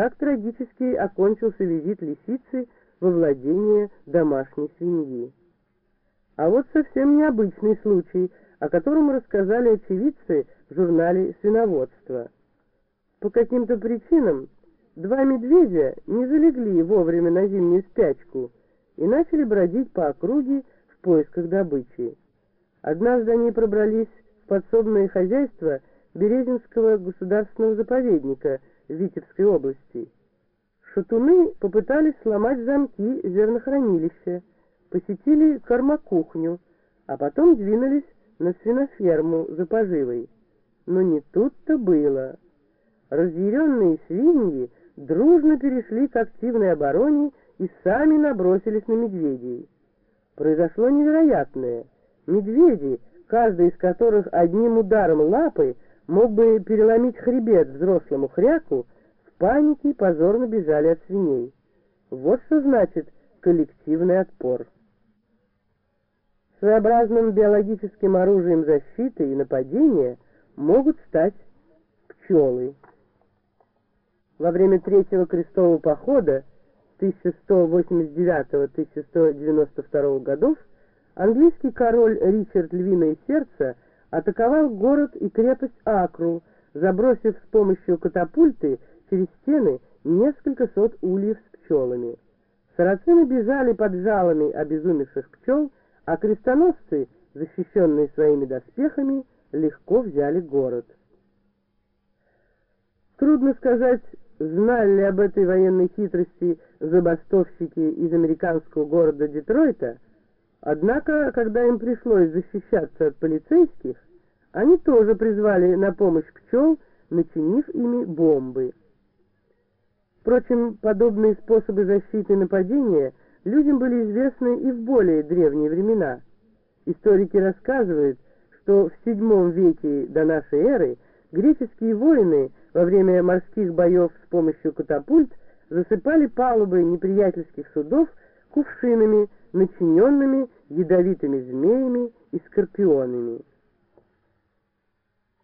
Так трагически окончился визит лисицы во владение домашней свиньи. А вот совсем необычный случай, о котором рассказали очевидцы в журнале «Свиноводство». По каким-то причинам два медведя не залегли вовремя на зимнюю спячку и начали бродить по округе в поисках добычи. Однажды они пробрались в подсобное хозяйство Березинского государственного заповедника Витебской области. Шатуны попытались сломать замки зернохранилища, посетили кормокухню, а потом двинулись на свиноферму за поживой. Но не тут-то было. Разъяренные свиньи дружно перешли к активной обороне и сами набросились на медведей. Произошло невероятное. Медведи, каждый из которых одним ударом лапы мог бы переломить хребет взрослому хряку, в панике позорно бежали от свиней. Вот что значит коллективный отпор. Своеобразным биологическим оружием защиты и нападения могут стать пчелы. Во время Третьего крестового похода 1189-1192 годов английский король Ричард Львиное Сердце атаковал город и крепость Акру, забросив с помощью катапульты через стены несколько сот ульев с пчелами. Сарацины бежали под жалами обезумевших пчел, а крестоносцы, защищенные своими доспехами, легко взяли город. Трудно сказать, знали ли об этой военной хитрости забастовщики из американского города Детройта, однако, когда им пришлось защищаться от полицейских, они тоже призвали на помощь пчел, начинив ими бомбы. Впрочем, подобные способы защиты нападения – людям были известны и в более древние времена. Историки рассказывают, что в VII веке до нашей эры греческие воины во время морских боев с помощью катапульт засыпали палубы неприятельских судов кувшинами, начиненными ядовитыми змеями и скорпионами.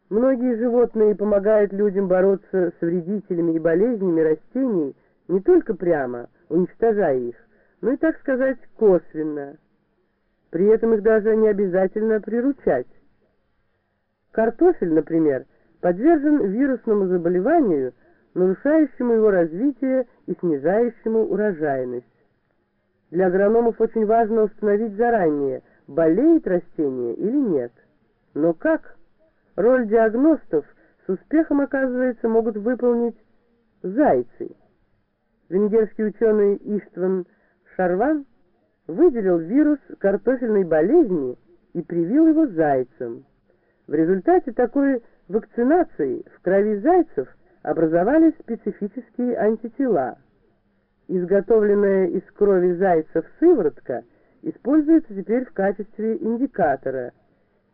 Многие животные помогают людям бороться с вредителями и болезнями растений не только прямо, уничтожая их, ну и, так сказать, косвенно. При этом их даже не обязательно приручать. Картофель, например, подвержен вирусному заболеванию, нарушающему его развитие и снижающему урожайность. Для агрономов очень важно установить заранее, болеет растение или нет. Но как? Роль диагностов с успехом, оказывается, могут выполнить зайцы. Венгерский ученый Иштван Шарван выделил вирус картофельной болезни и привил его зайцам. В результате такой вакцинации в крови зайцев образовались специфические антитела. Изготовленная из крови зайцев сыворотка используется теперь в качестве индикатора.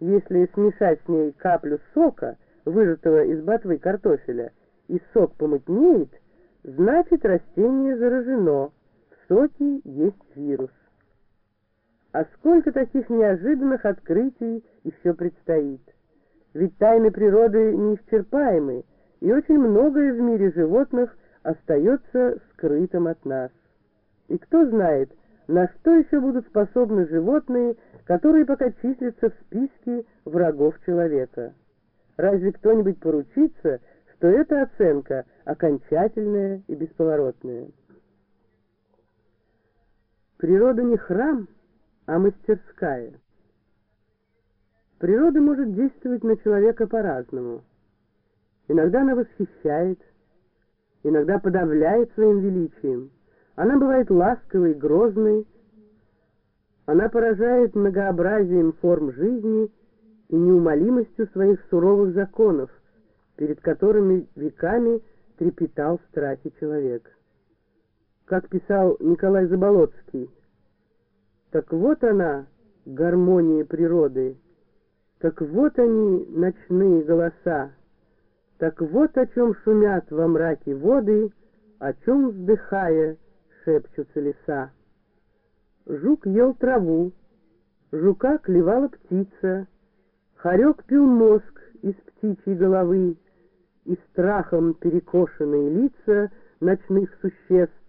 Если смешать с ней каплю сока, выжатого из ботвы картофеля, и сок помутнеет, значит растение заражено соке есть вирус. А сколько таких неожиданных открытий еще предстоит? Ведь тайны природы неисчерпаемы, и очень многое в мире животных остается скрытым от нас. И кто знает, на что еще будут способны животные, которые пока числятся в списке врагов человека. Разве кто-нибудь поручится, что эта оценка окончательная и бесповоротная? Природа не храм, а мастерская. Природа может действовать на человека по-разному. Иногда она восхищает, иногда подавляет своим величием. Она бывает ласковой, грозной. Она поражает многообразием форм жизни и неумолимостью своих суровых законов, перед которыми веками трепетал в страхе человек как писал Николай Заболоцкий. Так вот она, гармония природы, так вот они, ночные голоса, так вот о чем шумят во мраке воды, о чем, вздыхая, шепчутся леса. Жук ел траву, жука клевала птица, хорек пил мозг из птичьей головы, и страхом перекошенные лица — ночных существ,